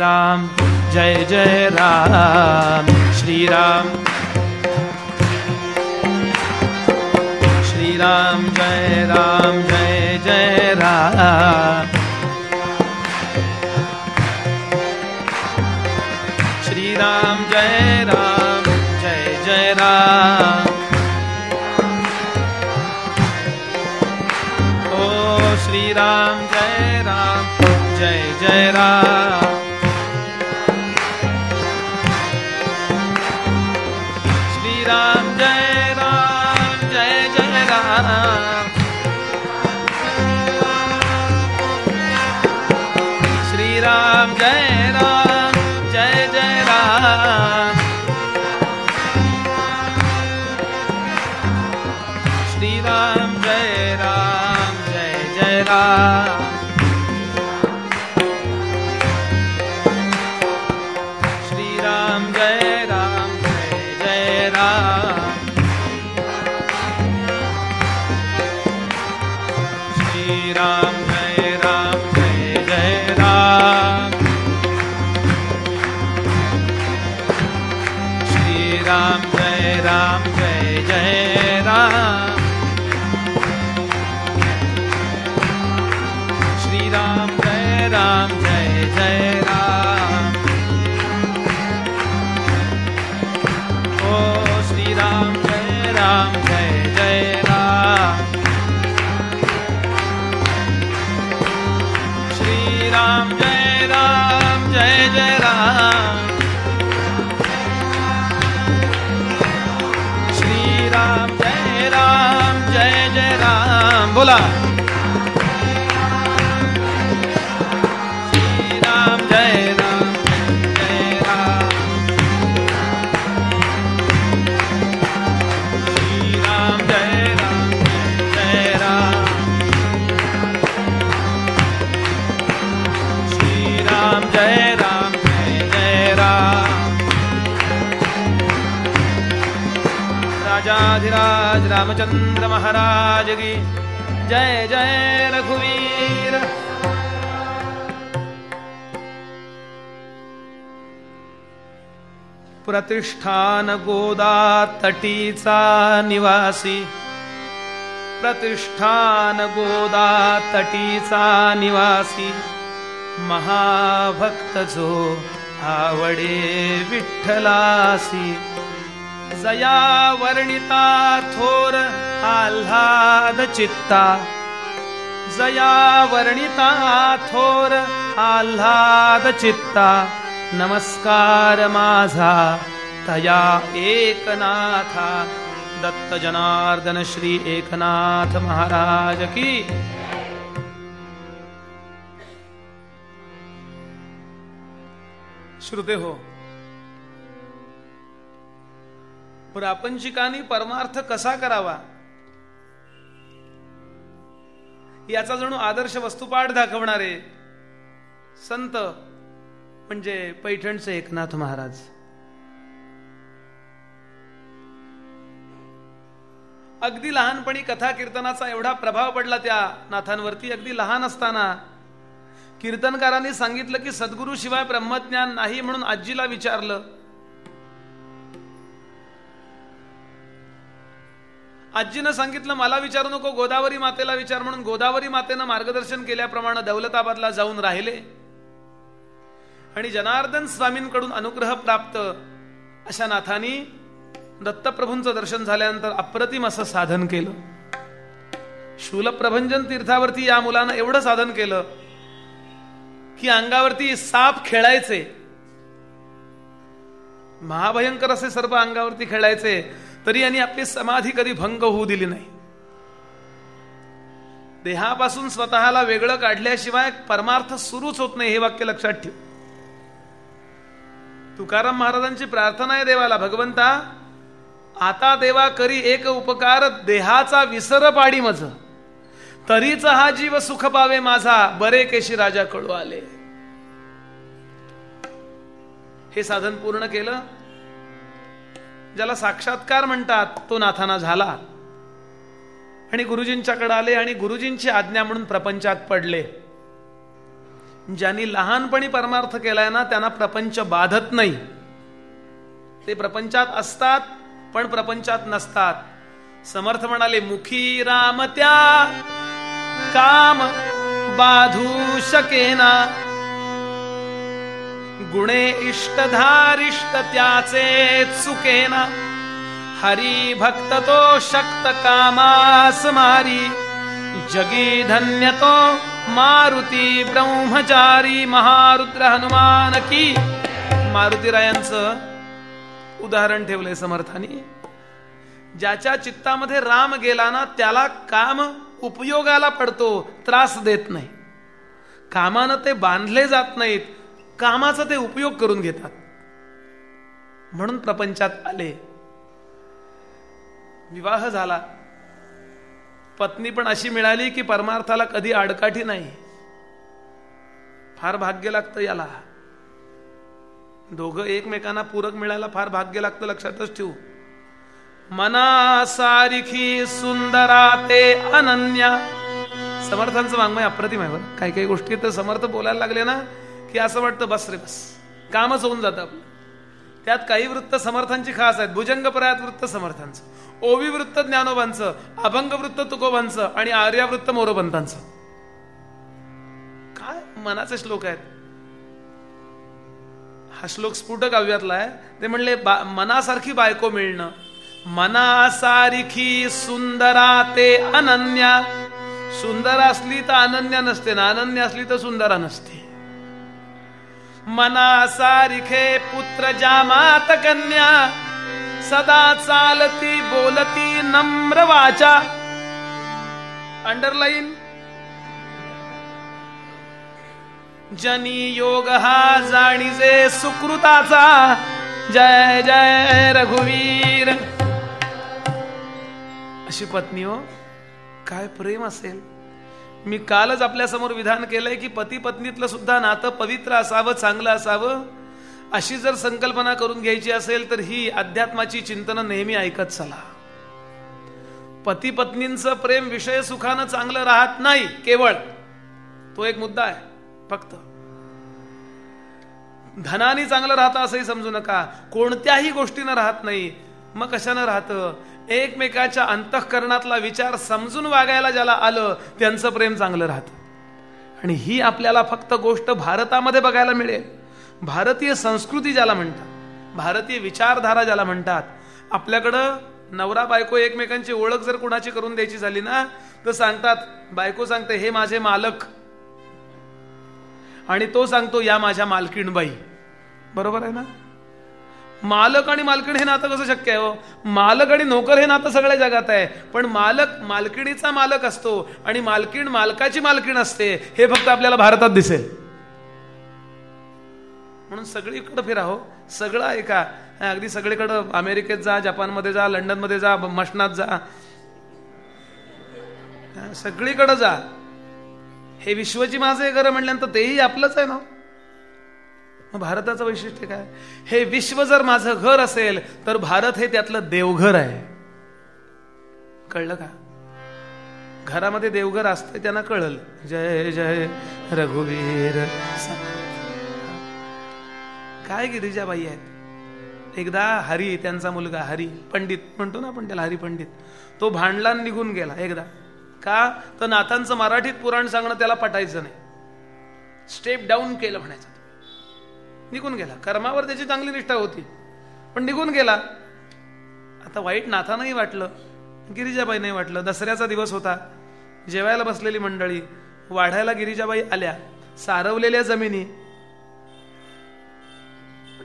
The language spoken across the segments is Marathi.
राम जय जय राम श्रीराम। श्रीराम जय राम जय जय राम। श्रीराम जय राम जय जय राम। ओ श्रीराम जय राम जय जय राम। राम। राजाधिराज रामचंद्र महाराज की जय जय रघुवीर। प्रतिष्ठान गोदा तटीचा निवासी। प्रतिष्ठान गोदा तटीचा निवासी। महाभक्त जो आवडे विठ्ठलासी जया वर्णिता थोर आल्हाद चित्ता। जया वर्णिता थोर आल्हाद चित्ता। नमस्कार माझा तया एकनाथा। दत्त जनार्दन श्री एकनाथ महाराज की। श्रुते हो। प्रापंचिकानी परमार्थ कसा करावा? याचा जणू आदर्श वस्तुपाठ दाखवणारे संत म्हणजे पैठणचे एकनाथ महाराज. अगदी लहानपणी कथा कीर्तनाचा एवढा प्रभाव पडला त्या नाथांवरती. अगदी लहान असताना कीर्तनकारांनी सांगितलं की सद्गुरू शिवाय ब्रह्मज्ञान नाही म्हणून आजीला विचारलं. आजीनं सांगितलं मला विचारू नको गोदावरी मातेला विचार. म्हणून गोदावरी मातेनं मार्गदर्शन केल्याप्रमाणे दौलताबादला जाऊन राहिले. आणि जनार्दन स्वामींकडून अनुग्रह प्राप्त अशा नाथांनी दत्तप्रभूंचं दर्शन झाल्यानंतर अप्रतिम असं साधन केलं. शूलप्रभंजन तीर्थावरती या मुलानं एवढं साधन केलं की अंगावरती साप खेळायचे. महाभयंकर असे सर्व अंगावरती खेळायचे. तरी यांनी आपली समाधी कधी भंग होऊ दिली नाही. देहापासून स्वतःला वेगळं काढल्याशिवाय परमार्थ सुरूच होत नाही हे वाक्य लक्षात ठेव. तुकाराम महाराजांची प्रार्थना आहे देवाला भगवंता आता देवा करी एक उपकार देहाचा विसर पाडी मज. तरीच हा जीव सुख पावे माझा बरे केशी राजा कळू आले. हे साधन पूर्ण केलं ज्याला साक्षात्कार म्हणतात तो नाथाना झाला. आणि गुरुजींच्याकडे आले आणि गुरुजींची आज्ञा म्हणून प्रपंचात पडले. ज्यांनी लहानपणी परमार्थ केलाय ना त्यांना प्रपंच बाधत नाही. ते प्रपंचात असतात पण प्रपंचात नसतात. समर्थ म्हणाले मुखी राम त्या काम बाधू शकेना. गुणे इष्टधारिष्ट त्याचे चुकेना. हरी भक्त तो शक्त कामास मारी. जगी धन्य तो मारुती ब्रह्मचारी महारुद्र हनुमान की. मारुतीरायांचं उदाहरण ठेवलंय समर्थानी. ज्याच्या चित्तामध्ये राम गेला ना त्याला काम उपयोगाला पडतो त्रास देत नाही. कामानं ते बांधले जात नाहीत कामाचा ते उपयोग करून घेतात. म्हणून प्रपंचात आले. विवाह झाला. पत्नी पण अशी मिळाली की परमार्थाला कधी आडकाठी नाही. फार भाग्य लागतं याला. दोघं एकमेकांना पूरक मिळायला फार भाग्य लागतं लक्षातच ठेवू. मना सारखी सुंदरा ते अनन्या. समर्थांचं वाङ्मय अप्रतिम आहे बरं. काही काही गोष्टी तर समर्थ बोलायला लागले ना. की असं वाटतं बस रे बस. कामच होऊन जातं आपलं. त्यात काही वृत्त समर्थांची खास आहेत. भुजंग पर्यात वृत्त समर्थांचं. ओवी वृत्त ज्ञानोबांचं. अभंग वृत्त तुकोबांचं. आणि आर्यावृत्त मोरोपंतांचं. काय मनाचे श्लोक आहेत? हा श्लोक स्फुट काव्यातला आहे. ते म्हणले मनासारखी बायको मिळणं. मनासारखी सुंदरा ते अनन्या. सुंदर असली तर अनन्या नसते. ना अनन्या असली तर सुंदरा नसते. मनासारिखे पुत्र जामात कन्या सदा चालती बोलती नम्र वाचा. अंडरलाईन जनी योग हा जाणीजे सुकृताचा. जय जय रघुवीर. अशी पत्नी हो काय प्रेम असेल. मी कालच आपल्यासमोर विधान केलंय की पती पत्नीतलं सुद्धा नातं पवित्र असावं चांगलं असावं. अशी जर संकल्पना करून घ्यायची असेल तर ही अध्यात्माची चिंतन नेहमी ऐकत चला. पती पत्नींचं प्रेम विषय सुखानं चांगलं राहत नाही केवळ. तो एक मुद्दा आहे फक्त. धनानी चांगलं राहतं असंही समजू नका. कोणत्याही गोष्टीनं राहत नाही. मग कशानं राहतं? एकमेकाच्या अंतःकरणातला विचार समजून वागायला ज्याला आलं त्यांचं प्रेम चांगलं राहतं. आणि ही आपल्याला फक्त गोष्ट भारतामध्ये बघायला मिळेल. भारतीय संस्कृती ज्याला म्हणतात भारतीय विचारधारा ज्याला म्हणतात आपल्याकडं नवरा बायको एकमेकांची ओळख जर कुणाची करून द्यायची झाली ना तर सांगतात बायको सांगते हे माझे मालक. आणि तो सांगतो या माझ्या मालकीणबाई बरोबर आहे ना? मालक आणि मालकीण हे नातं कसं शक्य आहे हो? मालक आणि नोकर हे नातं सगळ्या जगात आहे. पण मालक मालकिणीचा मालक असतो आणि मालकीण मालकाची मालकीण असते हे फक्त आपल्याला भारतात दिसेल. म्हणून सगळीकडे फिरा हो. सगळं ऐका. अगदी सगळीकडं अमेरिकेत जा जपानमध्ये जा लंडनमध्ये जा मशनात जा. सगळीकडं जा. हे विश्वची माझं घर म्हणल्यानंतर तेही आपलंच आहे ना हो? मग भारताचं वैशिष्ट्य काय? हे विश्व जर माझं घर असेल तर भारत हे त्यातलं देवघर आहे. कळलं का? घरामध्ये देवघर असतं त्यांना कळल. जय जय रघुवीर काय गिरिजाबाई आहेत? एकदा हरी त्यांचा मुलगा हरी पंडित म्हणतो ना आपण त्याला हरी पंडित तो भांडला निघून गेला एकदा. का? तर नाथांचं मराठीत पुराण सांगणं त्याला पटायचं नाही. स्टेप डाऊन केलं म्हणायचं. निघून गेला. कर्मावर त्याची चांगली निष्ठा होती. पण निघून गेला. आता वाईट नाथानंही वाटलं गिरिजाबाईंनाही वाटलं. दसऱ्याचा दिवस होता. जेवायला बसलेली मंडळी वाढायला गिरिजाबाई आल्या. सारवलेल्या जमिनी.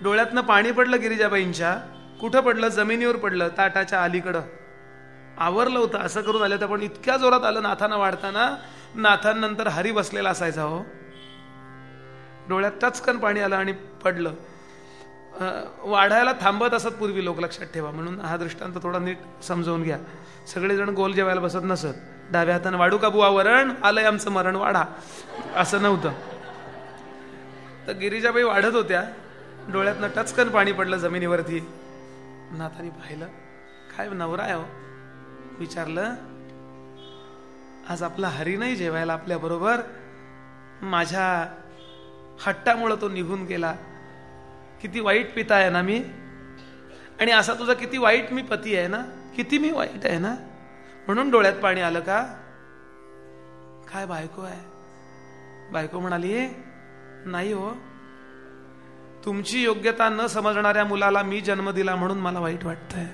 डोळ्यातनं पाणी पडलं गिरिजाबाईंच्या. कुठं पडलं? जमिनीवर पडलं ताटाच्या अलीकडं. आवरलं होतं. असं करून आलं तर पण इतक्या जोरात आलं नाथांना वाढताना. नाथांनंतर हरी बसलेला असायचा हो. डोळ्यात टचकन पाणी आलं आणि पडलं. वाढायला थांबत असत पूर्वी लोक लक्षात ठेवा. म्हणून हा दृष्टांत थोडा नीट समजवून घ्या. सगळेजण गोल जेवायला बसत नसत. डाव्या हाताने वाढू का बुवा वरण? आलंय आमचं मरण वाढा. असं नव्हतं. तर गिरिजाबाई वाढत होत्या. डोळ्यातनं टचकन पाणी पडलं जमिनीवरती. नाथानी पाहिलं काय नवरा आहे हो? विचारलं आज आपला हरी नाही जेवायला आपल्या बरोबर. माझ्या हट्टामुळं तो निघून गेला. किती वाईट पिता आहे ना मी. आणि असा तुझा किती वाईट मी पती आहे ना. किती मी वाईट आहे ना. म्हणून डोळ्यात पाणी आलं का? काय बायको आहे? बायको म्हणाली नाही हो. तुमची योग्यता न समजणाऱ्या मुलाला मी जन्म दिला म्हणून मला वाईट वाटतंय.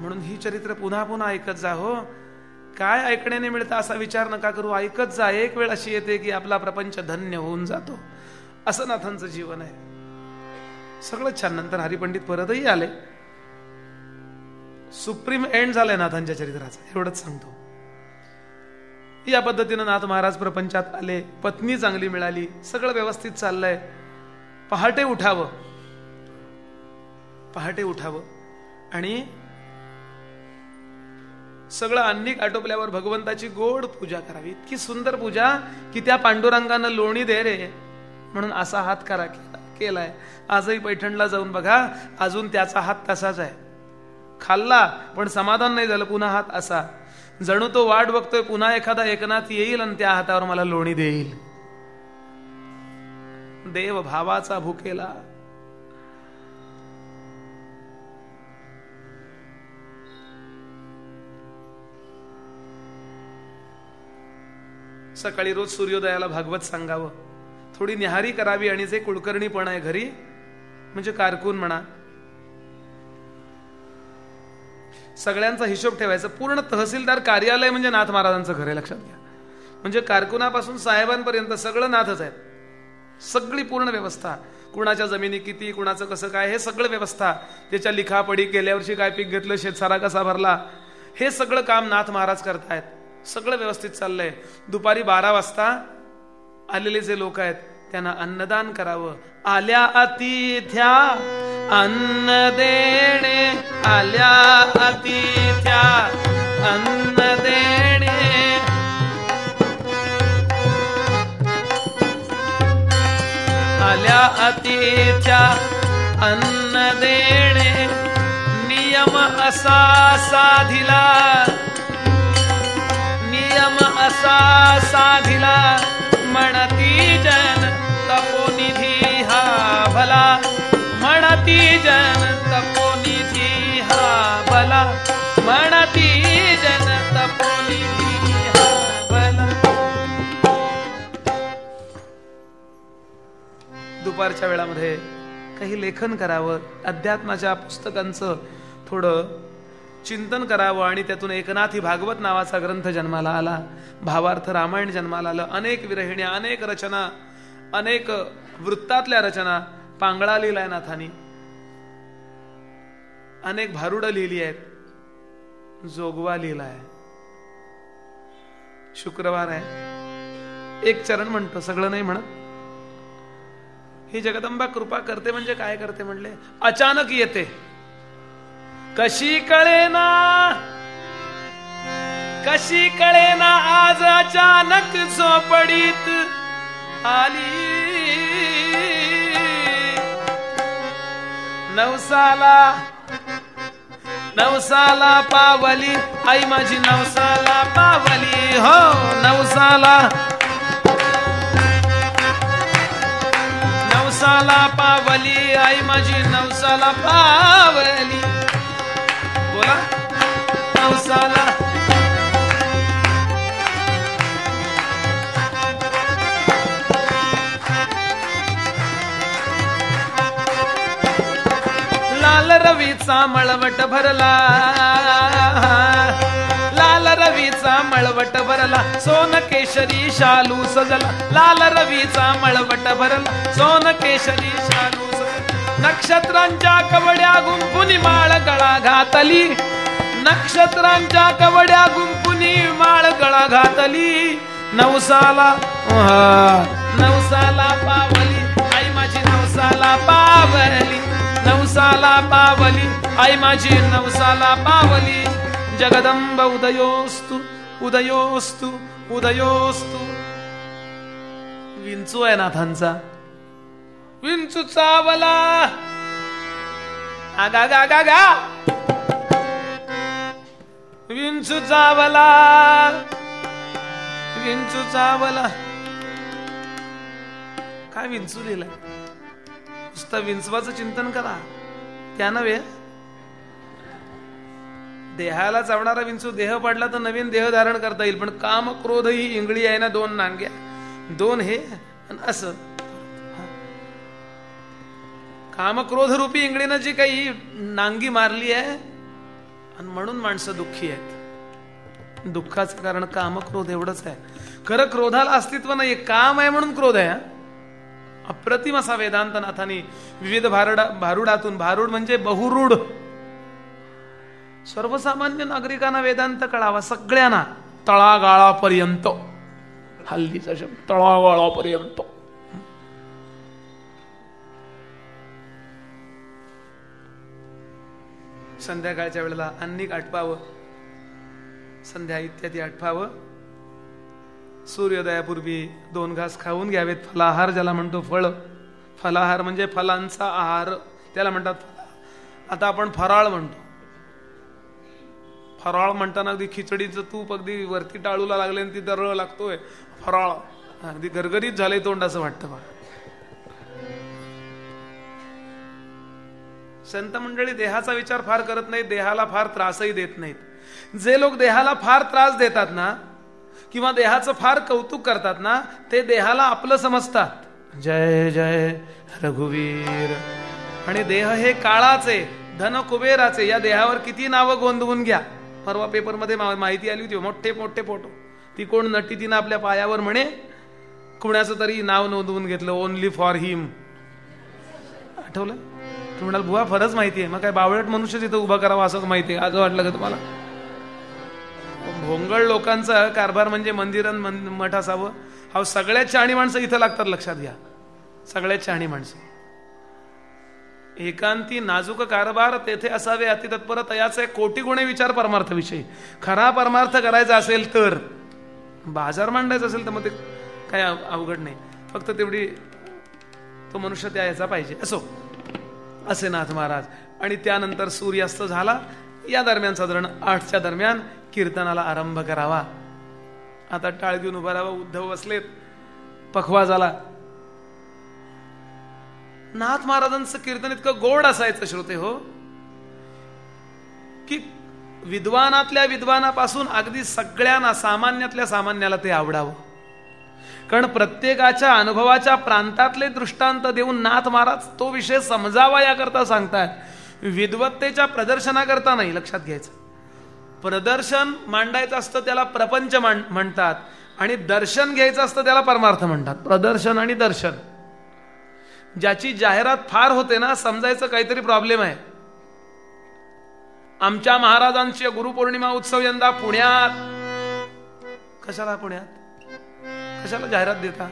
म्हणून ही चरित्र पुन्हा पुन्हा ऐकत जा हो. काय ऐकण्याने मिळतं असा विचार नका करू. ऐकत जा. एक वेळ अशी येते की आपला प्रपंच धन्य होऊन जातो. असं नाथांचं जीवन आहे. सगळं छान. नंतर हरिपंडित परतही आले. सुप्रीम एंड झालाय नाथांच्या चरित्राचं. एवढंच सांगतो. या पद्धतीनं नाथ महाराज प्रपंचात आले. पत्नी चांगली मिळाली. सगळं व्यवस्थित चाललंय. पहाटे उठावं. पहाटे उठावं. आणि सगळं अन्निक आटोपल्यावर भगवंताची गोड पूजा करावी. इतकी सुंदर पूजा की त्या पांडुरंगानं लोणी दे रे. म्हणून असा हात करा केला केलाय. आजही पैठणला जाऊन बघा अजून त्याचा हात तसाच आहे. खाल्ला पण समाधान नाही झालं पुन्हा हात असा. जणू तो वाट बघतोय पुन्हा एखादा एकनाथ येईल आणि त्या हातावर मला लोणी देईल. देव भावाचा भुकेला सकाळी रोज सूर्योदयाला भागवत सांगावं. थोडी निहारी करावी आणि जे कुळकर्णीपण आहे घरी म्हणजे कारकून म्हणा. सगळ्यांचा हिशोब ठेवायचा. पूर्ण तहसीलदार कार्यालय म्हणजे नाथ महाराजांचं घर आहे लक्षात घ्या. म्हणजे कारकुनापासून साहेबांपर्यंत सगळं नाथच आहेत सगळी पूर्ण व्यवस्था. कुणाच्या जमिनी किती कुणाचं कसं काय हे सगळं व्यवस्था. त्याच्या लिखापडी गेल्या वर्षी काय पीक घेतलं शेतसारा कसा भरला. हे सगळं काम नाथ महाराज करतायत. सगळं व्यवस्थित चाललंय. दुपारी बारा वाजता आलेले जे लोक आहेत त्यांना अन्नदान करावं. आल्या अतिथ्या अन्न देणे. आल्या अतिथ्या अन्न देणे. आल्या अतिथ्या अन्न देणे. नियम असा साधिला. असा साधिला म्हणती जन तपोनिधी हा भला. म्हणती जन तपोनिधी हा भला. म्हणती जन तपोनिधी हा भला. दुपारच्या वेळामध्ये काही लेखन करावं अध्यात्माच्या पुस्तकांचं थोडं चिंतन करावं आणि त्यातून एकनाथी भागवत नावाचा ग्रंथ जन्माला आला. भावार्थ रामायण जन्माला आलं. अनेक विरहिण्या अनेक रचना अनेक वृत्तातल्या रचना पांगळा लिहिलाय नाथानी. अनेक भारुडं लिहिली आहेत. जोगवा लिहिलाय शुक्रवार आहे. एक चरण म्हणतो सगळं नाही म्हणत. ही जगदंबा कृपा करते म्हणजे काय करते म्हणले? अचानक येते. कशी कळेना कशी कळेना आज अचानक झोपडीत आली? नवसाला नवसाला पावली. आई माझी नवसाला पावली. हो नवसाला. नवसाला पावली. आई माझी नवसाला पावली. बोला. लाल रवीचा मळवट भरला. लाल रवीचा मळवट भरला. सोन केशरी शालू सजला. लाल रवीचा मळवट भरला. सोन केशरी शालू नक्षत्रांच्या कवड्या गुंपुनी माळ गळा घातली. नक्षत्रांच्या कवड्या गुंपुनी माळ गळा घातली. नवसाला नवसाला पावली. आई माझी नवसाला पावली. नवसाला पावली. आई माझी नवसाला पावली. जगदंब उदयोस्तु उदयोस्तु उदयोस्तु. विंचू आहे नाथांचा. विंचू चावला. आगा गा गा गा विंचू चावला. विंचू चावला. काय विंचू लिहिलं नुसतं विंचवाचं चिंतन करा. त्या नव्हे. देहाला चावणारा विंचू देह पडला तर नवीन देह धारण करता येईल पण काम क्रोध ही इंगळी आहे ना दोन नांग्या. दोन हे असं. कामक्रोध रूपी इंगळीनं जी काही नांगी मारली आहे आणि म्हणून माणसं दुःखी आहेत. दुःखाचं कारण कामक्रोध एवढंच आहे. खरं क्रोधाला अस्तित्व नाहीये काम आहे म्हणून क्रोध आहे अप्रतिम असा वेदांत नाथानी विविध भारुडा भारुडातून भारुड म्हणजे बहुरूढ. सर्वसामान्य नागरिकांना वेदांत कळावा सगळ्यांना तळागाळापर्यंत. हल्लीचा शब्द तळागाळापर्यंत. संध्याकाळच्या वेळेला अन्निक आटपावं संध्या इत्यादी आटपावं. सूर्योदयापूर्वी दोन घास खाऊन घ्यावेत फलाहार ज्याला म्हणतो फळ. फलाहार म्हणजे फलांचा आहार त्याला म्हणतात आता आपण फराळ म्हणतो. फराळ म्हणताना अगदी खिचडीचं तूप अगदी वरती टाळूला लागले आणि ती दरळ लागतोय. फराळ. अगदी गरगरीत झालंय तोंड असं वाटतं बा संत मंडळी देहाचा विचार फार करत नाहीत देहाला फार त्रासही देत नाहीत. जे लोक देहाला फार त्रास देतात ना किंवा देहाचं फार कौतुक करतात ना ते देहाला आपलं समजतात. जय जय रघुवीर. आणि देह हे काळाचे धन कुबेराचे या देहावर किती नावं गोंधवून घ्या. परवा पेपरमध्ये माहिती आली होती मोठे मोठे फोटो. ती कोण नटी तिनं आपल्या पायावर म्हणे कुणाचं तरी नाव नोंदवून घेतलं ओनली फॉर हिम आठवलं? तुम्ही म्हणाल बुवा फरच माहिती आहे मग काय बावळट मनुष्य तिथं उभा करावा असं माहिती आहे असं वाटलं का तुम्हाला? भोंगळ लोकांचा कारभार म्हणजे मंदिर मठ असावं. हा सगळ्यात शहाणी माणसं इथं लागतात लक्षात घ्या. सगळ्यात शहाणी माणसं. एकांती नाजूक कारभार तेथे असावे अतितत्पर तयाचे कोटी गुणे विचार परमार्थविषयी खरा परमार्थ करायचा असेल तर बाजार मांडायचा असेल तर मग ते काय अवघड नाही. फक्त तेवढी तो मनुष्य त्या याचा पाहिजे. असो. असे नाथ महाराज. आणि त्यानंतर सूर्यास्त झाला. या दरम्यान साधारण आठच्या दरम्यान कीर्तनाला आरंभ करावा. आता टाळ घेऊन उभा राहावा उद्धव बसलेत. पखवा झाला. नाथ महाराजांचं कीर्तन इतकं गोड असायचं श्रोते हो. की विद्वानातल्या विद्वानापासून अगदी सगळ्यांना सामान्यातल्या सामान्याला ते आवडावं. कारण प्रत्येकाच्या अनुभवाच्या प्रांतातले दृष्टांत देऊन नाथ महाराज तो विषय समजावा याकरता सांगतात विद्वत्तेच्या प्रदर्शनाकरता नाही लक्षात घ्यायचं. प्रदर्शन मांडायचं असतं त्याला प्रपंच म्हणतात. आणि दर्शन घ्यायचं असतं त्याला परमार्थ म्हणतात. प्रदर्शन आणि दर्शन. ज्याची जाहिरात फार होते ना समजायचं काहीतरी प्रॉब्लेम आहे. आमच्या महाराजांची गुरुपौर्णिमा उत्सव यंदा पुण्यात. कशाला पुण्यात? कशाला जाहिरात देता?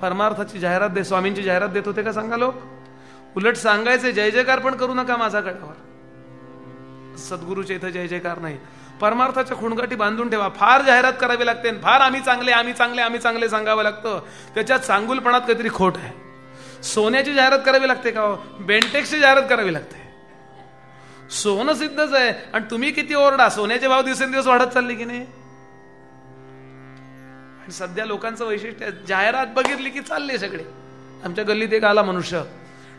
परमार्थाची जाहिरात दे स्वामींची जाहिरात देत होते का सांगा लोक? उलट सांगायचे जय जयकार पण करू नका माझा गडावर. सद्गुरूच्या इथं जय जयकार नाही. परमार्थाच्या खुणगाठी बांधून ठेवा. फार जाहिरात करावी लागते फार आम्ही चांगले आम्ही चांगले आम्ही चांगले सांगावं लागतं. त्याच्यात सांगुलपणात काहीतरी खोट आहे. सोन्याची जाहिरात करावी लागते का हो? बेंटेक्सची जाहिरात करावी लागते. सोनं सिद्धच आहे. आणि तुम्ही किती ओरडा? सोन्याचे भाव दिवसेंदिवस वाढत चालले की नाही? सध्या लोकांचं वैशिष्ट्य जाहिरात बघितली की चालले सगळे. आमच्या गल्लीत एक आला मनुष्य.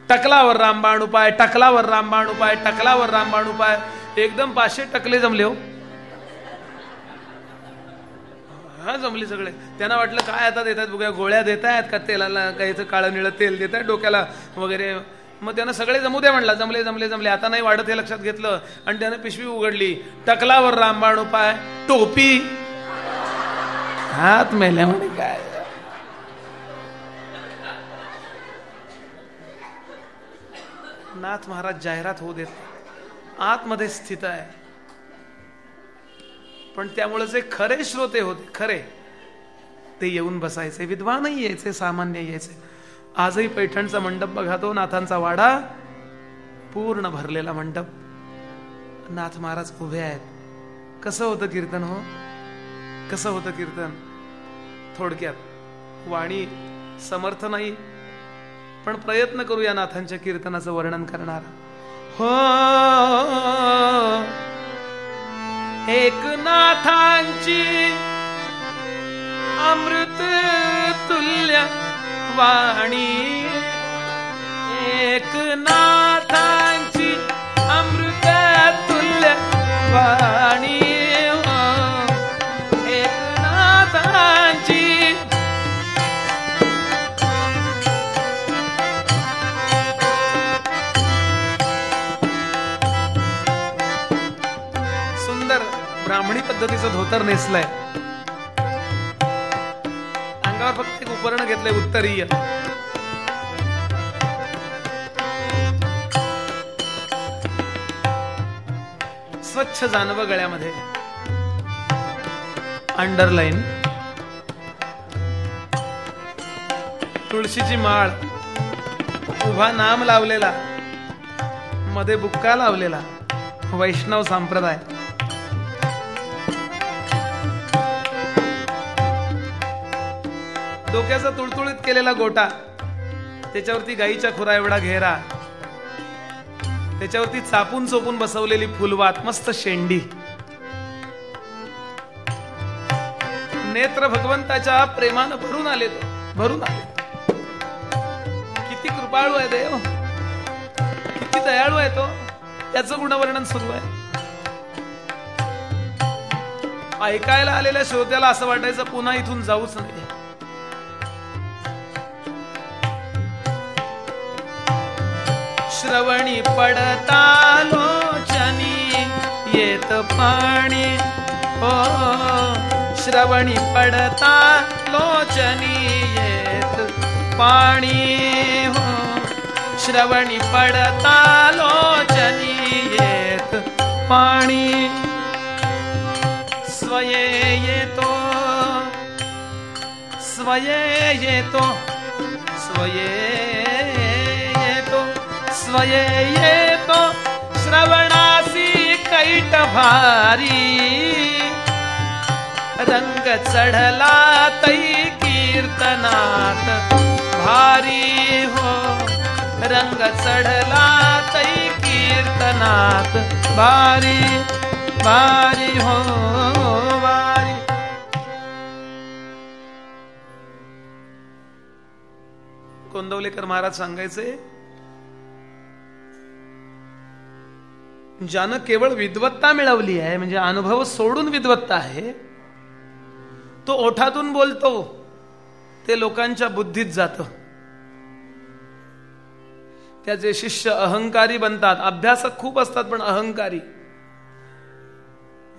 टकलावर रामबाण उपाय टकलावर रामबाण उपाय टकलावर रामबाण उपाय. एकदम पाचशे टकले जमले हो. हा जमले सगळे. त्यांना वाटलं काय आता देतात बघा गोळ्या देत आहेत का तेलाला काहीचं काळं निळं तेल देत आहे डोक्याला वगैरे. मग त्यानं सगळे जमू दे म्हणला जमले जमले जमले. आता नाही वाढत हे लक्षात घेतलं. आणि त्यानं पिशवी उघडली. टकलावर रामबाण उपाय टोपी. हात मेल्या म्हणे काय? नाथ महाराज जाहिरात होऊ देत आतमध्ये स्थित आहे. पण त्यामुळे जे खरे श्रोते होते खरे ते येऊन बसायचे. विद्वानही यायचे सामान्य यायचे. आजही पैठणचा मंडप बघा तो नाथांचा वाडा पूर्ण भरलेला मंडप. नाथ महाराज उभे आहेत. कसं होतं कीर्तन हो? कसं होतं कीर्तन? थोडक्यात. वाणी समर्थ नाही पण प्रयत्न करूया नाथांच्या कीर्तनाचं वर्णन करणार. हो एक एकनाथांची अमृत तुल्य वाणी. एकनाथांची अमृत तुल्य वाणी. पद्धतीचं धोतर नेसलंय. अंगावर फक्त एक उपकरण घेतलंय उत्तरीय. स्वच्छ जानव गळ्यामध्ये. अंडरलाईन. तुळशीची माळ. उभा नाम लावलेला. मध्ये बुक्का लावलेला. वैष्णव संप्रदाय. डोक्याचा तुळतुळीत केलेला गोटा. त्याच्यावरती गाईच्या खुरा एवढा घेरा. त्याच्यावरती चापून चोपून बसवलेली फुलवात मस्त शेंडी. नेत्र भगवंताच्या प्रेमानं भरून आले तो. भरून आले. किती कृपाळू आहे देव. किती दयाळू आहे तो. त्याचं गुणवर्णन सुरू आहे. ऐकायला आलेल्या श्रोत्याला असं वाटायचं पुन्हा इथून जाऊच नाही श्रवणी पडता लोचनी येत पाणी. श्रवणी पडता लोचनी येत पाणी. हो श्रवणी पडता लोचनी येत पाणी. स्वये येतो स्वये स्वये येतो श्रवणासी कैट भारी। रंग चढला तै कीर्तनात भारी हो। रंग चढला तै कीर्तनात भारी भारी हो कोंदवलेकर महाराज सांगायचे ज्यानं केवळ विद्वत्ता मिळवली आहे म्हणजे अनुभव सोडून विद्वत्ता आहे तो ओठातून बोलतो ते लोकांच्या बुद्धीत जात. त्याचे शिष्य अहंकारी बनतात अभ्यासक खूप असतात पण अहंकारी.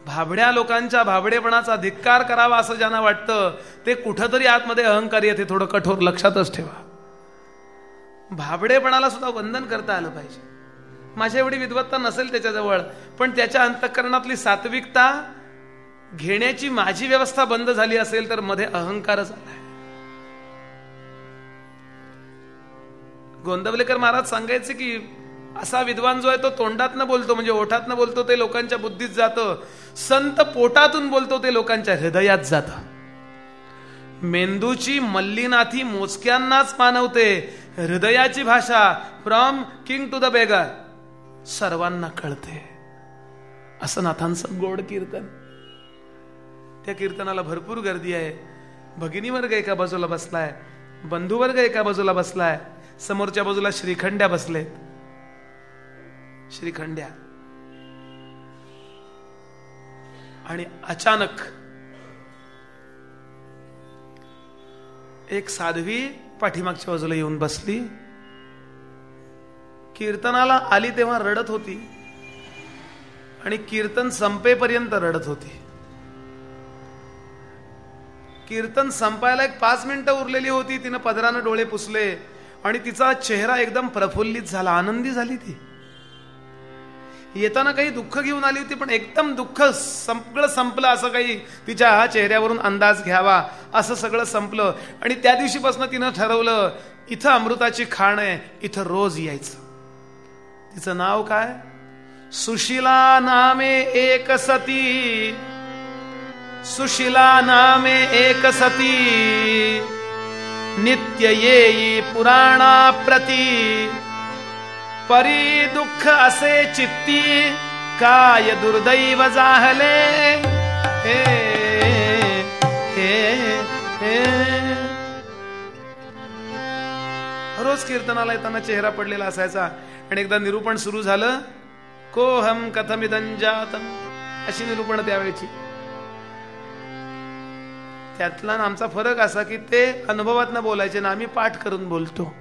भाबड्या लोकांच्या भाबडेपणाचा धिक्कार करावा असं ज्यांना वाटतं ते कुठंतरी आतमध्ये अहंकारी आहे ते थोडं कठोर लक्षातच ठेवा. भाबडेपणाला सुद्धा वंदन करता आलं पाहिजे. माझ्या एवढी विद्वत्ता नसेल त्याच्याजवळ पण त्याच्या अंतकरणातली सात्विकता घेण्याची माझी व्यवस्था बंद झाली असेल तर मध्ये अहंकारच आलाय गोंदवलेकर महाराज सांगायचे की असा विद्वान जो आहे तो तोंडातनं बोलतो म्हणजे ओठातनं बोलतो ते लोकांच्या बुद्धीत जातं. संत पोटातून बोलतो ते लोकांच्या हृदयात जातं. मेंदूची मल्लीनाथी मोजक्यांनाच मानवते. हृदयाची भाषा from king to the beggar सर्वांना कळते. असं नाथांचं गोड कीर्तन. त्या कीर्तनाला भरपूर गर्दी आहे. भगिनी वर्ग एका बाजूला बसलाय. बंधू वर्ग एका बाजूला बसलाय. समोरच्या बाजूला श्रीखंड्या बसलेत. श्रीखंड्या. आणि अचानक एक साध्वी पाठीमागच्या बाजूला येऊन बसली. कीर्तनाला आली तेव्हा रडत होती. आणि कीर्तन संपेपर्यंत रडत होती. कीर्तन संपायला एक पाच मिनिटं उरलेली होती तिनं पदरानं डोळे पुसले आणि तिचा चेहरा एकदम प्रफुल्लित झाला आनंदी झाली ती. येताना काही दुःख घेऊन आली होती पण एकदम दुःख सगळं संपलं असं काही तिच्या चेहऱ्यावरून अंदाज घ्यावा असं सगळं संपलं. आणि त्या दिवशीपासून तिनं ठरवलं इथं अमृताची खाण आहे इथं रोज यायचं. तिचं नाव काय? सुशिला नामे एक सती. सुशिला नामे एक सती. नित्य येई पुराणा प्रती. परी दुःख असे चित्ती काय दुर्दैव जाहले? हे हे रोज कीर्तनाला येताना चेहरा पडलेला असायचा. आणि एकदा निरूपण सुरू झालं. कोहम कथमिदंजातम अशी निरूपण त्यावेळेची. त्यातला आमचा फरक असा की ते अनुभवात बोलायचे ना आम्ही पाठ करून बोलतो.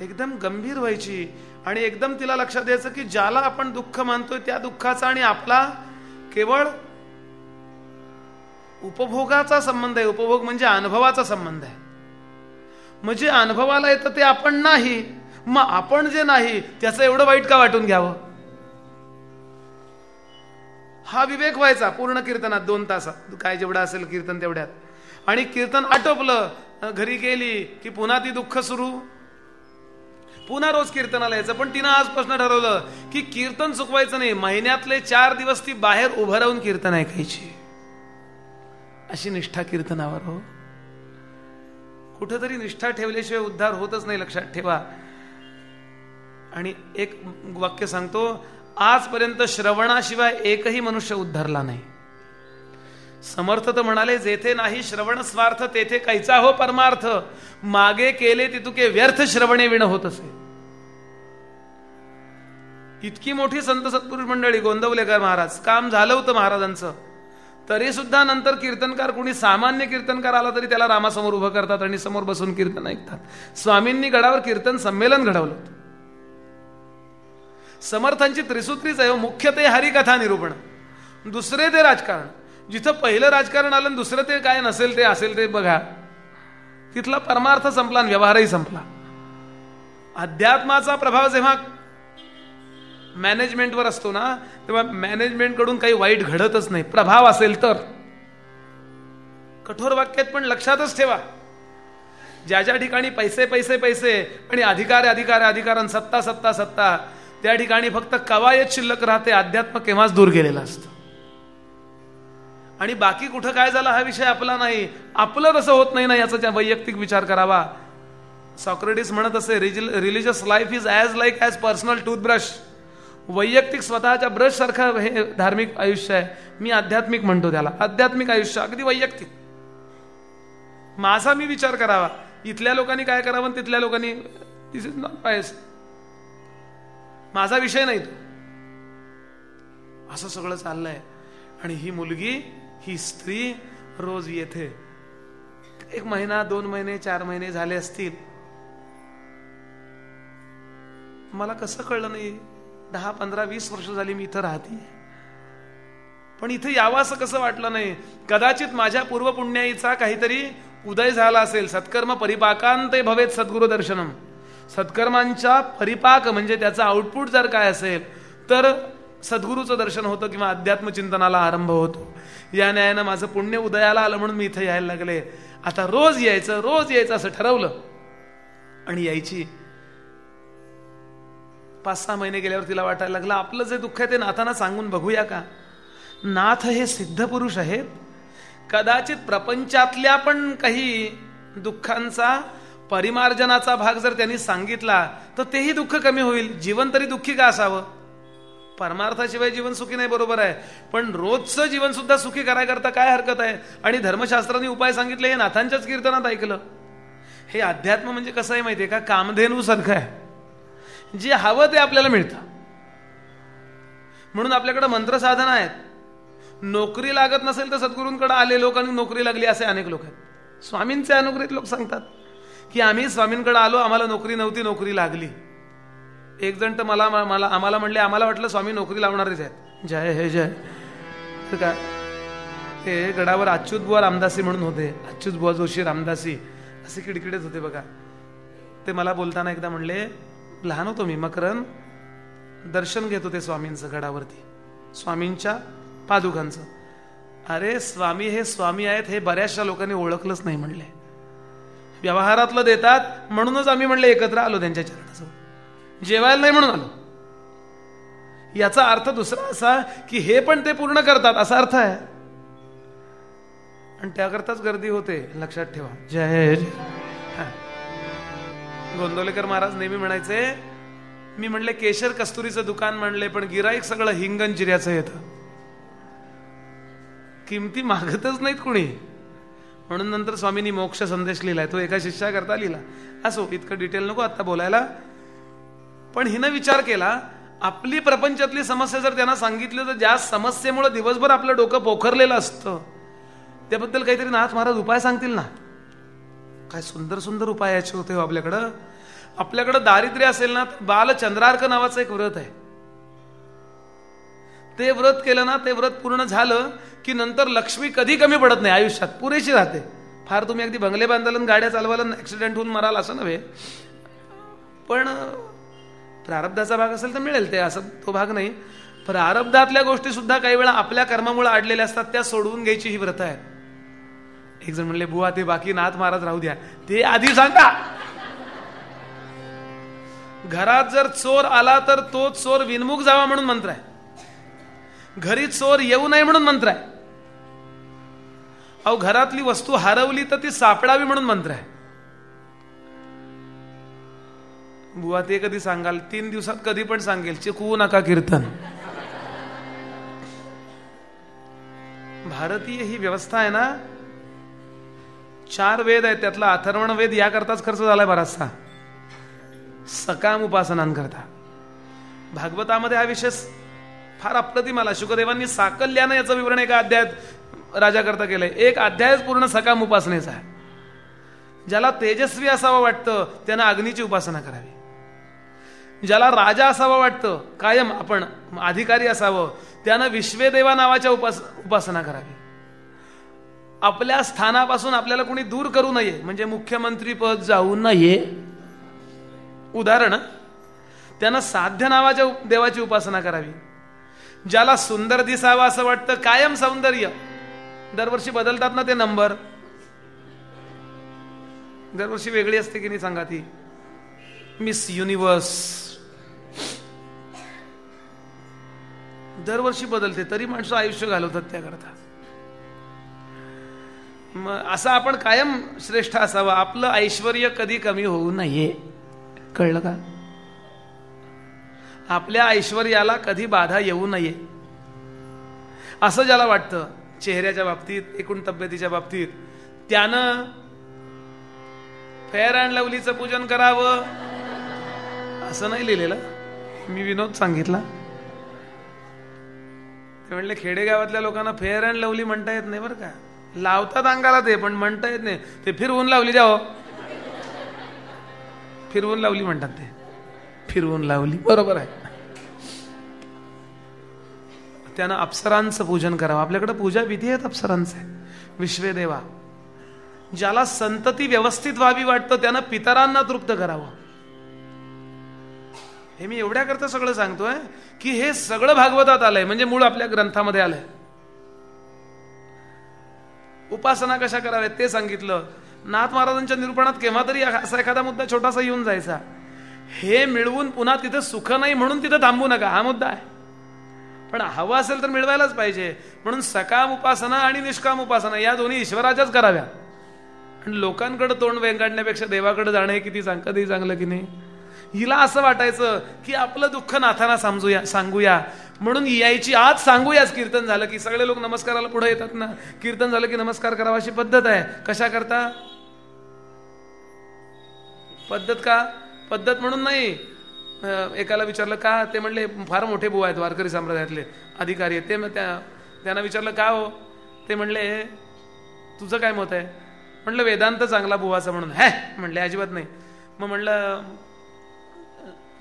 एकदम गंभीर व्हायची आणि एकदम तिला लक्षात द्यायचं की ज्याला आपण दुःख मानतोय त्या दुःखाचा आणि आपला केवळ उपभोगाचा संबंध आहे. उपभोग म्हणजे अनुभवाचा संबंध आहे. म्हणजे अनुभवाला येतं ते आपण नाही मग आपण जे नाही त्याचं एवढं वाईट का वाटून घ्यावं? हा विवेक व्हायचा पूर्ण कीर्तनात दोन तासात काय जेवढं असेल कीर्तन तेवढ्यात. आणि कीर्तन आटोपलं घरी गेली की पुन्हा ती दुःख सुरू. पुन्हा रोज कीर्तनाला यायचं. पण तिनं आजपासून ठरवलं की कीर्तन चुकवायचं नाही. महिन्यातले चार दिवस ती बाहेर उभं राहून कीर्तन ऐकायची. अशी निष्ठा कीर्तनावर हो. कुठेतरी निष्ठा ठेवल्याशिवाय उद्धार होतच नाही लक्षात ठेवा. आणि एक वाक्य सांगतो आजपर्यंत श्रवणाशिवाय एकही मनुष्य उद्धारला नाही. समर्थ तर म्हणाले जेथे नाही श्रवण स्वार्थ तेथे कैचा हो परमार्थ. मागे केले ते तुके व्यर्थ श्रवणे विण होत असे. इतकी मोठी संत सत्पुरुष मंडळी गोंदवलेकर महाराज काम झालं होतं महाराजांचं. तरी सुद्धा नंतर कीर्तनकार कोणी सामान्य कीर्तनकार आला तरी त्याला रामासमोर उभं करतात आणि समोर बसून कीर्तन ऐकतात. स्वामींनी गडावर कीर्तन संमेलन घडवलं होतं. समर्थांची त्रिसूत्रीच आहे हो, मुख्य ते हरिकथा निरूपण. दुसरे ते राजकारण. जिथं पहिलं राजकारण आलं दुसरं ते काय नसेल ते असेल ते बघा. तिथला परमार्थ संपला आणि व्यवहारही संपला. अध्यात्माचा प्रभाव जेव्हा मॅनेजमेंटवर असतो ना तेव्हा मॅनेजमेंटकडून काही वाईट घडतच नाही. प्रभाव असेल तर. कठोर वाक्यात पण लक्षातच ठेवा. ज्या ज्या ठिकाणी पैसे पैसे पैसे आणि अधिकार अधिकार अधिकार सत्ता सत्ता सत्ता त्या ठिकाणी फक्त कवायत शिल्लक राहते अध्यात्म केव्हाच दूर गेलेला असतं. आणि बाकी कुठं काय झालं हा विषय आपला नाही. आपलं तसं होत नाही ना याचा वैयक्तिक विचार करावा. सॉक्रेटिस म्हणत असे religious life is as like as personal toothbrush. वैयक्तिक स्वतःच्या ब्रश सारखं हे धार्मिक आयुष्य आहे. मी आध्यात्मिक म्हणतो त्याला. आध्यात्मिक आयुष्य अगदी वैयक्तिक. माझा मी विचार करावा. इथल्या लोकांनी काय करावं तिथल्या लोकांनी दिस इज नॉट पायस माझा विषय नाही तो. असं सगळं चाललंय. आणि ही मुलगी ही स्त्री रोज येथे. एक महिना दोन महिने चार महिने झाले असतील. मला कसं कळलं नाही? दहा पंधरा वीस वर्ष झाली मी इथं राहते. पण इथं यावं असं कसं वाटलं नाही? कदाचित माझ्या पूर्वपुण्याईचा काहीतरी उदय झाला असेल. सत्कर्म परिपाकांत भवेत सद्गुरु दर्शनम. सत्कर्मांच्या परिपाक म्हणजे त्याचा आउटपुट जर काय असेल तर सद्गुरूचं दर्शन होतं किंवा अध्यात्मचिंतनाला आरंभ होतो. या न्यायानं माझं पुण्य उदयाला आलं म्हणून मी इथं यायला लागले. आता रोज यायचं रोज यायचं असं ठरवलं. आणि यायची पाच सहा महिने गेल्यावर तिला वाटायला लागलं आपलं जे दुःख आहे ते नाथांना सांगून बघूया का? नाथ हे सिद्ध पुरुष आहेत. कदाचित प्रपंचातल्या पण काही दुःखांचा परिमार्जनाचा भाग जर त्यांनी सांगितला तर तेही दुःख कमी होईल. जीवन तरी दुःखी का असावं? परमार्थाशिवाय जीवन सुखी नाही बरोबर आहे. पण रोजचं जीवन सुद्धा सुखी करायकरता काय हरकत आहे? आणि धर्मशास्त्राने उपाय सांगितले हे नाथांच्याच कीर्तनात ऐकलं. हे अध्यात्म म्हणजे कसं आहे माहितीये का? कामधेनू सारखं आहे. जे हवं ते आपल्याला मिळतं. म्हणून आपल्याकडे मंत्रसाधन आहेत. नोकरी लागत नसेल तर सद्गुरूंकडे आले लोक आणि नोकरी लागली असे अनेक लोक आहेत. स्वामींचे अनुग्रहित लोक सांगतात की आम्ही स्वामींकडे आलो आम्हाला नोकरी नव्हती नोकरी लागली. एक जण तर मला मला आम्हाला म्हणले आम्हाला वाटलं स्वामी नोकरी लावणारेच आहेत. जय हे जय. तर का ते गडावर अच्युत बुवा रामदासी म्हणून होते. अच्युत बुवा जोशी रामदासी. असे किडकिडेच होते बघा. ते मला बोलताना एकदा म्हणले लहान होतो मी मकरन दर्शन घेत होते स्वामींचं गडावरती. स्वामींच्या पादुकांचं. अरे स्वामी हे स्वामी आहेत हे बऱ्याचशा लोकांनी ओळखलंच नाही म्हणले. व्यवहारातलं देतात म्हणूनच आम्ही म्हणले एकत्र आलो त्यांच्या चरणाजवळ. जेवायला नाही म्हणून आलो. याचा अर्थ दुसरा असा की हे पण ते पूर्ण करतात असा अर्थ आहे. आणि त्याकरताच गर्दी होते लक्षात ठेवा. जय जय गोंदवलेकर महाराज नेहमी म्हणायचे मी म्हणले केशर कस्तुरीचं दुकान म्हणले पण गिराईक सगळं हिंगण जिऱ्याचं येतं. किमती मागतच नाहीत कुणी. म्हणून नंतर स्वामींनी मोक्ष संदेश लिहिलाय. तो एका शिष्याकरता लिहिला असो इतकं डिटेल नको आता बोलायला. पण हिनं विचार केला आपली प्रपंचातली समस्या जर त्यांना सांगितली तर ज्या समस्येमुळे दिवसभर आपलं डोकं पोखरलेलं असतं त्याबद्दल काहीतरी नाथ महाराज उपाय सांगतील ना? काय सुंदर सुंदर उपाय याचे होते हो आपल्याकडं. आपल्याकडं दारिद्र्य असेल ना तर बालचंद्रार्क नावाचं एक व्रत आहे. ते व्रत केलं ना ते व्रत पूर्ण झालं की नंतर लक्ष्मी कधी कमी पडत नाही आयुष्यात पुरेशी राहते. फार तुम्ही अगदी बंगले बांधाल गाड्या चालवाल ऍक्सिडेंट होऊन मराल असं नव्हे. पण प्रारब्धाचा भाग असेल तर मिळेल ते असं तो भाग नाही. प्रारब्धातल्या गोष्टी सुद्धा काही वेळा आपल्या कर्मामुळे आडलेल्या असतात त्या सोडवून घ्यायची ही व्रत आहे. एक जण म्हणले बुवा ते बाकी नाथ महाराज राहू द्या. ते आधी सांगा घरात जर चोर आला तर तो चोर विनमुख जावा म्हणून मंत्र आहे. घरी चोर येऊ नये म्हणून मंत्र आहे. अहो घरातली वस्तू हरवली तर ती सापडावी म्हणून मंत्र आहे. बुवा ते कधी सांगाल? तीन दिवसात कधी पण सांगेल चिकवू नका कीर्तन. भारतीय ही व्यवस्था आहे ना? चार वेद आहेत त्यातला अथर्वण वेद याकरताच खर्च झालाय बराचसा. सकाम उपासनांकरता भागवतामध्ये हा विशेष फार अप्रतिम आला. शुकदेवांनी साकल्यानं याचं विवरण एका अध्यायात राजाकरता केलंय. एक अध्यायच पूर्ण सकाम उपासनेचा आहे. ज्याला तेजस्वी असावं वाटतं त्यानं अग्नीची उपासना करावी. ज्याला राजा असावं वाटतं कायम आपण अधिकारी असावं त्यानं विश्वेदेवा नावाच्या उपास उपासना करावी. आपल्या स्थानापासून आपल्याला कोणी दूर करू नये म्हणजे मुख्यमंत्री पद जाऊ नये उदाहरण त्यानं साध्य नावाच्या देवाची उपासना करावी ज्याला सुंदर दिसावं असं वाटतं कायम सौंदर्य. दरवर्षी बदलतात ना ते नंबर. दरवर्षी वेगळी असते की नाही सांगा ती? Miss Universe. दरवर्षी बदलते तरी माणसं आयुष्य घालवतात त्याकरता. मग असं आपण कायम श्रेष्ठ असावं. आपलं ऐश्वर कधी कमी होऊ नये. कळलं का? आपल्या ऐश्वर्याला कधी बाधा येऊ नये. असं ज्याला वाटतं चेहऱ्याच्या बाबतीत एकूण तब्येतीच्या बाबतीत त्यानं फेअर अँड लवलीचं पूजन करावं. असं नाही लिहिलेलं. मी विनोद सांगितला. ते म्हणले खेडेगावातल्या लोकांना फेअर अँड लवली म्हणता येत नाही बरं का. लावतात अंगाला ते पण म्हणता येत नाही. ते फिरवून लावली जाओ. फिरवून लावली म्हणतात ते. फिरवून लावली. बरोबर आहे. त्यानं अप्सरांचं पूजन करावं. आपल्याकडे पूजा विधी आहेत अप्सरांचे. विश्वेदेवा. ज्याला संतती व्यवस्थित व्हावी वाटतं त्यानं पितरांना तृप्त करावं. हे मी एवढ्या करता सगळं सांगतोय की हे सगळं भागवतात आलंय. म्हणजे मूळ आपल्या ग्रंथामध्ये आलंय. उपासना कशा कराव्यात ते सांगितलं. नाथ महाराजांच्या निरूपणात केव्हा तरी असा एखादा मुद्दा छोटासा येऊन जायचा. हे मिळवून पुन्हा तिथे सुख नाही म्हणून तिथे थांबू नका हा मुद्दा आहे. पण हवं असेल तर मिळवायलाच पाहिजे. म्हणून सकाम उपासना आणि निष्काम उपासना या दोन्ही ईश्वराच्याच कराव्या. आणि लोकांकडे तोंड वेंगाडण्यापेक्षा देवाकडे जाणं हे किती सांग कधी चांगलं की नाही? हिला असं वाटायचं की आपलं दुःख नाथांना समजूया सांगूया. म्हणून यायची आज सांगूयाच कीर्तन झालं की. सगळे लोक नमस्काराला पुढे येतात ना. कीर्तन झालं की नमस्कार करावा अशी पद्धत आहे. कशा करता? पद्धत का? पद्धत म्हणून नाही. एकाला विचारलं का? ते म्हणले फार मोठे बुवा आहेत वारकरी संप्रदायातले. अधिकारी आहेत. ते मग त्या त्यांना विचारलं का हो? ते म्हणले तुझं काय मत आहे? म्हणलं वेदांत चांगला बुवाचा म्हणून. हॅ? म्हणले अजिबात नाही. मग म्हणलं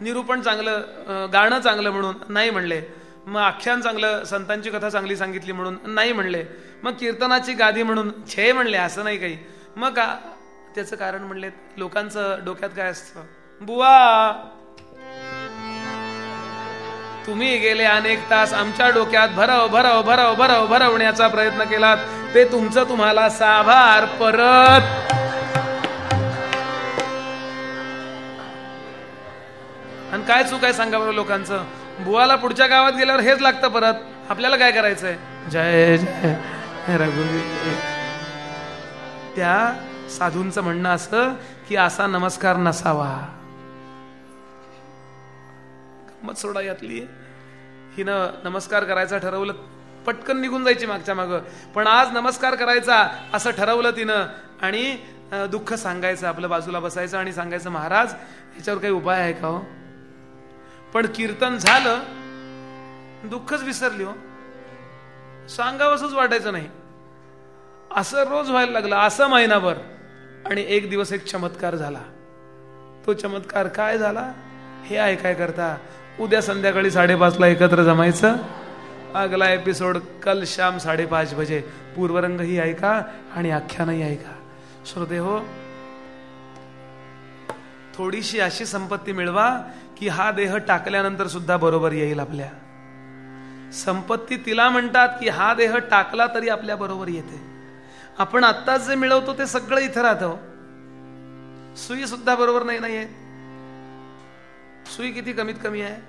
निरूपण चांगलं गाणं चांगलं म्हणून. नाही म्हणले. मग आख्यान चांगलं संतांची कथा चांगली सांगितली म्हणून नाही म्हणले. मग कीर्तनाची गादी म्हणून छे म्हणले असं नाही काही. मग का त्याचं कारण म्हणले लोकांचं डोक्यात काय असतं? बुवा! तुम्ही गेले अनेक तास आमच्या डोक्यात भरव भरव भरव भरव भरवण्याचा प्रयत्न केलात. ते तुमचं तुम्हाला साभार परत. आणि काय चूक आहे सांगा बरं लोकांचं? बुवाला पुढच्या गावात गेल्यावर हेच लागतं परत. आपल्याला काय करायचंय? जय जय रघुवीर. त्या साधूंचं म्हणणं असं की असा नमस्कार नसावा. मत सोडा यातली. हिनं नमस्कार करायचा ठरवलं पटकन निघून जायची मागच्या मागं. पण आज नमस्कार करायचा असं ठरवलं तिनं आणि दुःख सांगायचं आपलं बाजूला बसायचं आणि सांगायचं महाराज याच्यावर काही उपाय आहे का हो? पण कीर्तन झालं दुःखच विसरली हो. सांगावंसच वाटायचं नाही. असं रोज व्हायला लागलं असं महिनाभर. आणि एक दिवस एक चमत्कार झाला. तो चमत्कार काय झाला? हे आहे काय करता? उद्या संध्याकाळी साडेपाचला एकत्र जमायचं. अगला एपिसोड कल शाम साडेपाच बजे. पूर्वरंगही ऐका आणि आख्यानही ऐका. श्रोते हो थोडीशी अशी संपत्ती मिळवा की हा देह टाकल्यानंतर सुद्धा बरोबर येईल आपल्या. संपत्ती तिला म्हणतात की हा देह टाकला तरी आपल्या बरोबर येते. आपण आत्ताच जे मिळवतो ते सगळं इथं राहतं. सुई सुद्धा बरोबर नाही नाहीये. सुई किती कमीत कमी आहे?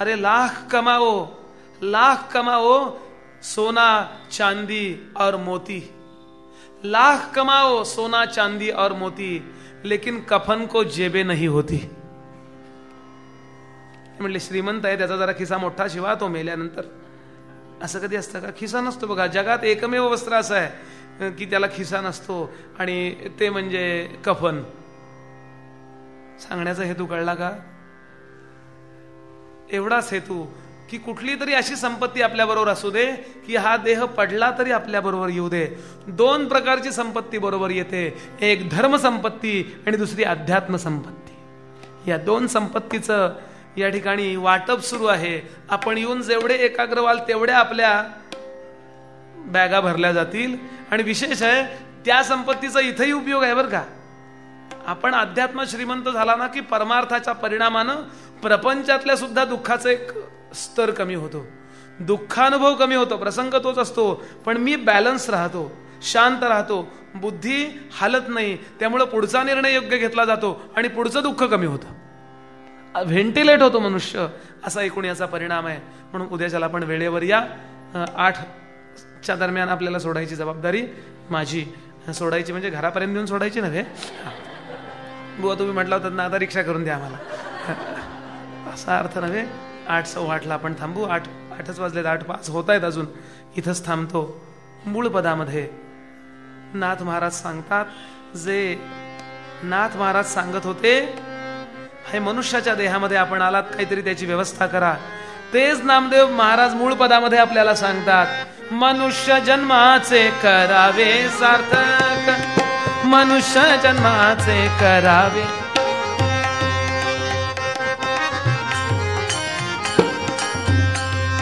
अरे लाख कमाओ लाख कमाओ सोना चांदी और मोती. लाख कमाओ सोना चांदी और मोती लेकिन कफन को जेबे नहीं होती. म्हणले श्रीमंत आहे त्याचा जरा खिसा मोठा शिवा तो मेल्यानंतर. असं कधी असतं का? खिसा नसतो बघा. जगात एकमेव वस्त्र असं आहे की त्याला खिसा नसतो. आणि ते म्हणजे कफन. सांगण्याचा हेतू कळला का? एवढाच हेतू की कुठली तरी अशी संपत्ती आपल्या बरोबर असू दे की हा देह पडला तरी आपल्या बरोबर येऊ दे. दोन प्रकारची संपत्ती बरोबर येते. एक धर्म संपत्ती आणि दुसरी अध्यात्म संपत्ती या दोन संपत्तीचं या ठिकाणी वाटप सुरू आहे. आपण येऊन जेवढे एकाग्र व्हाल तेवढ्या आपल्या बॅगा भरल्या जातील. आणि विशेष आहे त्या संपत्तीचा इथंही उपयोग आहे बरं का. आपण अध्यात्म श्रीमंत झाला ना की परमार्थाच्या परिणामानं प्रपंचातल्या सुद्धा दुःखाचं एक स्तर कमी होतो. दुःखानुभव कमी होतो. प्रसंग तोच असतो. पण मी बॅलन्स राहतो. शांत राहतो. बुद्धी हालत नाही. त्यामुळं पुढचा निर्णय योग्य घेतला जातो. आणि पुढचं दुःख कमी होतं. व्हेंटिलेट होतो मनुष्य. असा एकूण याचा परिणाम आहे. म्हणून उद्याच्याला आपण वेळेवर या. आठच्या दरम्यान आपल्याला सोडायची जबाबदारी माझी. सोडायची म्हणजे घरापर्यंत येऊन सोडायची नव्हे बुवा तुम्ही म्हटलं होतं ना आता रिक्षा करून द्या आम्हाला. असा अर्थ नव्हे. आठ सव्वा आठला आपण थांबू. आठ आठच वाजलेत. आठ पाच होत आहेत अजून. इथंच थांबतो. मूळ पदामध्ये. नाथ महाराज सांगतात जे नाथ महाराज सांगत होते हे मनुष्याच्या देहामध्ये आपण आलात काहीतरी त्याची व्यवस्था करा. तेच नामदेव महाराज मूळ पदामध्ये आपल्याला सांगतात मनुष्य जन्माचे करावे सार्थक. मनुष्य जन्माचे करावे.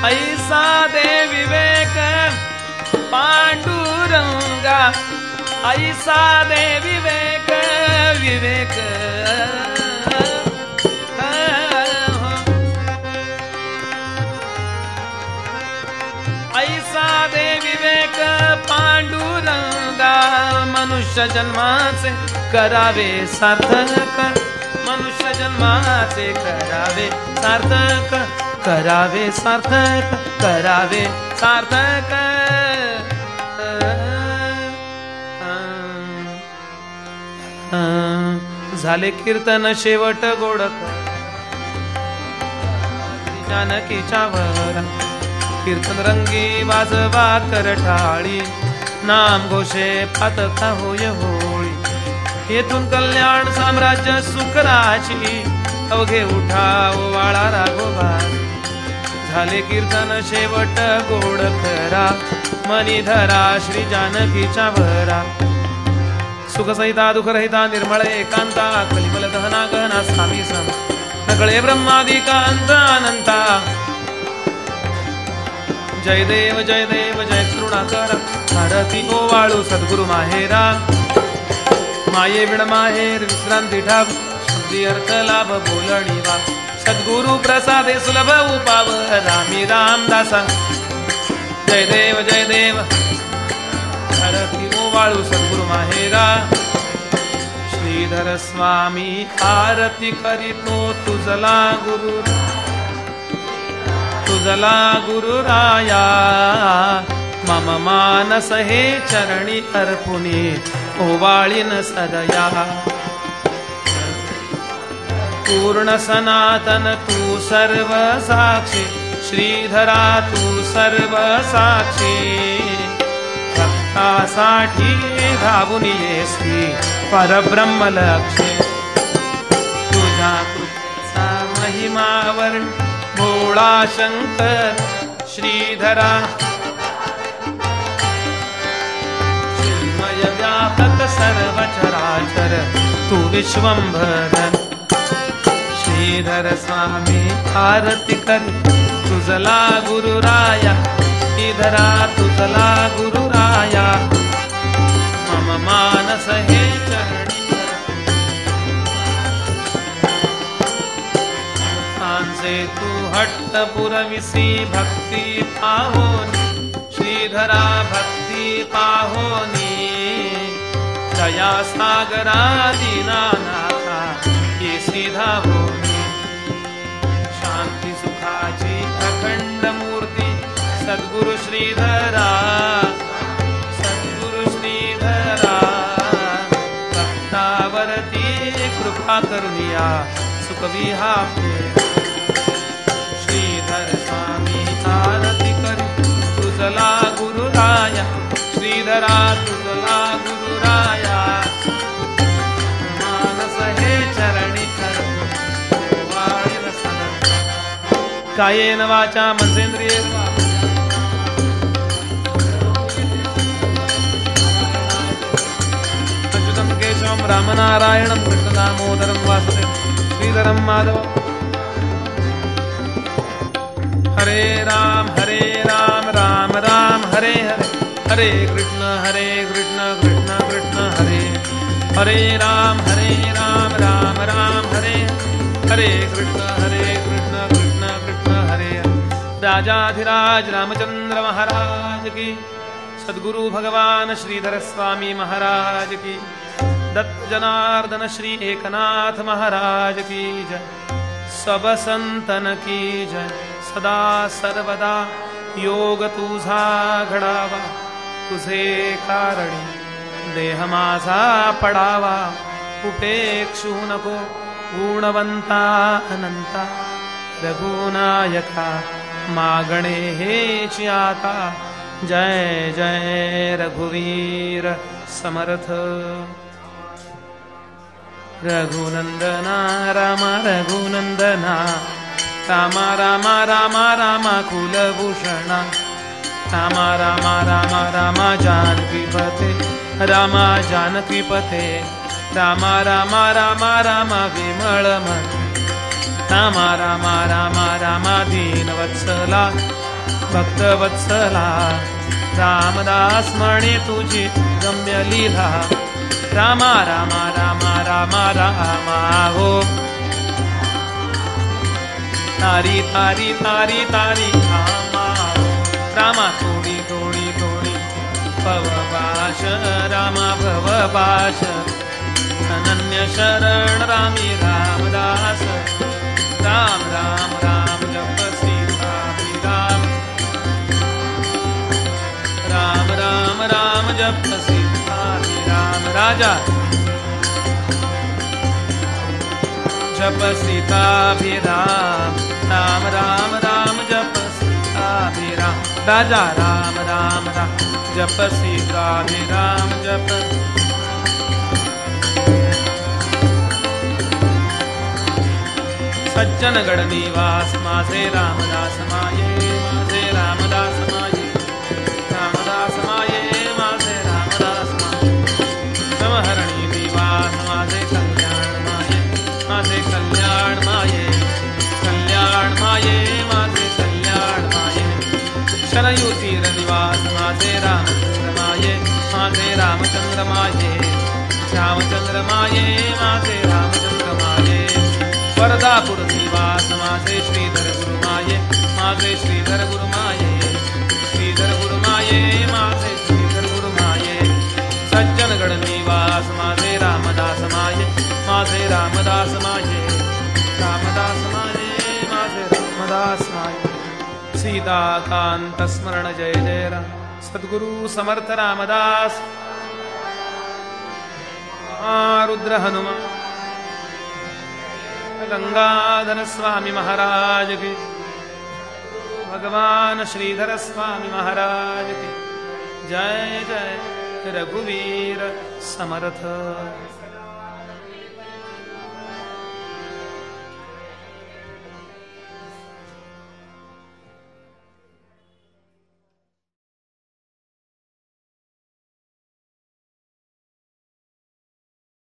ऐसा दे विवेक पांडुरंगा. ऐसा दे विवेक विवेक. दे विवेक पांडुरंगा मनुष्य जन्माचे करावे सार्थक मनुष्य जन्माचे करावे सार्थक करावे सार्थक करावे सार्थक झाले कीर्तन शेवट गोडक जानकीच्या वर कीर्तन रंगी वाजवा करठाळी नाम घोषे पातका होय होळी. येथून कल्याण साम्राज्य सुखराची अवघे उठा वाळा राघोबा झाले कीर्तन शेवट गोड करा मनी धरा श्री जानकीच्या वरा. सुखसहिता दुःखरहिता निर्मळ एकांता कलिमल दहना गहना स्वामी सम. नकळे ब्रह्मादिकांत अनंता. जय देव जय देव जय करुणाकर। भारती ओ वाळू सद्गुरु माहेरा। माये विण माहेर विश्रांती ठाव शुद्धी अर्थ लाभ बोलणी वा। सद्गुरु प्रसादे सुलभ उपाव रामी रामदासा। जय देव जय देव भारती ओ वाळू सद्गुरु माहेरा। श्रीधर स्वामी आरती करीतो हो तुझला गुरु। तुझला गुरुराया। मम मानस हे चरणी अर्पुनी ओवाळीन सदया। पूर्ण सनातन तू सर्व साक्षी श्रीधरा तू सर्व साक्षी भक्तासाठी धावून येसी परब्रह्म लक्ष्य तुझ्या कृतीचा महिमावर भोळा शंकर श्रीधरा। चिन्मय व्यापक सर्वचराचर तु तू विश्वंभर श्रीधर स्वामी आरती कर तुझला गुरुराया श्रीधरा तुझला गुरुराया। मम मानस हे चरणी। तांचे तू हट्ट पुरविसी भक्ती पाहोनी श्रीधरा भक्ती पाहोनी। दया सागरा दीनानाथा ये धावोनी शांती सुखाची अखंड मूर्ती सद्गुरु श्रीधरा। सद्गुरु श्रीधरा भक्तावरती कृपा करुनिया सुखविहा आरती करी तुझला गुरुराया श्रीधरा तुझला गुरुराया. मानस हे चरणी कायेन वाचा मनसेंद्रिय रामनारायणं कृष्णदामोदरं वासुदेव श्रीधरं माधव हरे राम हरे राम राम राम, हरे हरे। हरे कृष्ण हरे कृष्ण कृष्ण कृष्ण, हरे। हरे राम हरे राम राम राम, हरे। हरे कृष्ण हरे कृष्ण कृष्ण कृष्ण, हरे। राजाधिराज रामचंद्र महाराज की। सद्गुरु भगवान श्रीधर स्वामी महाराज की। दत्त जनार्दन श्री एकनाथ महाराज की जय। सब संतन की जय। सदा सर्वदा योग तुझा घडावा तुझे कारणी देह माझा पडावा उपेक्षू नको गुणवंता अनंता। रघुनायका मागणे हेची आता जय जय रघुवीर समर्थ। रघुनंदना राम रघुनंदना राम राम राम राम कुलभूषणा राम राम राम राम जानकी पते राम जानकी पते राम राम राम राम विमळ मन राम राम राम राम दीनवत्सला भक्तवत्सला रामदास म्हणे तुझी गम्य लीला राम राम राम राम राम तारी तारी तारी रामा रामा थोडी थोडी थोडी भवपाश रामा भवपाश अनन्य शरण रामी रामदास राम राम राम जप सीतामी राम राम राम राम जप सीतामी राम राजा जपसिताभिराम राम राम राम जपसिताभिराम राजा राम राम राम जपसिताभिराम जप। सज्जनगण निवास मासे रामदास माये। रामचंद्रमाये श्यामचंद्रमाये माये रामचंद्र माये माझे निवास माझे श्रीधर गुरुमाये माझे श्रीधर गुरुमाये. श्रीधर गुरुमाये माझे श्रीधर गुरुमाये. सज्जनगड निवास माझे रामदास माये माझे रामदास माये. रामदास माये माझे रामदास माये. सीताकांत स्मरण जय जय राम. सद्गुरु समर्थ रामदास. आ, रुद्र गंगाधर स्वामी महाराज की। भगवान श्रीधर स्वामी महाराज की। जय जय रघुवीर समर्थ।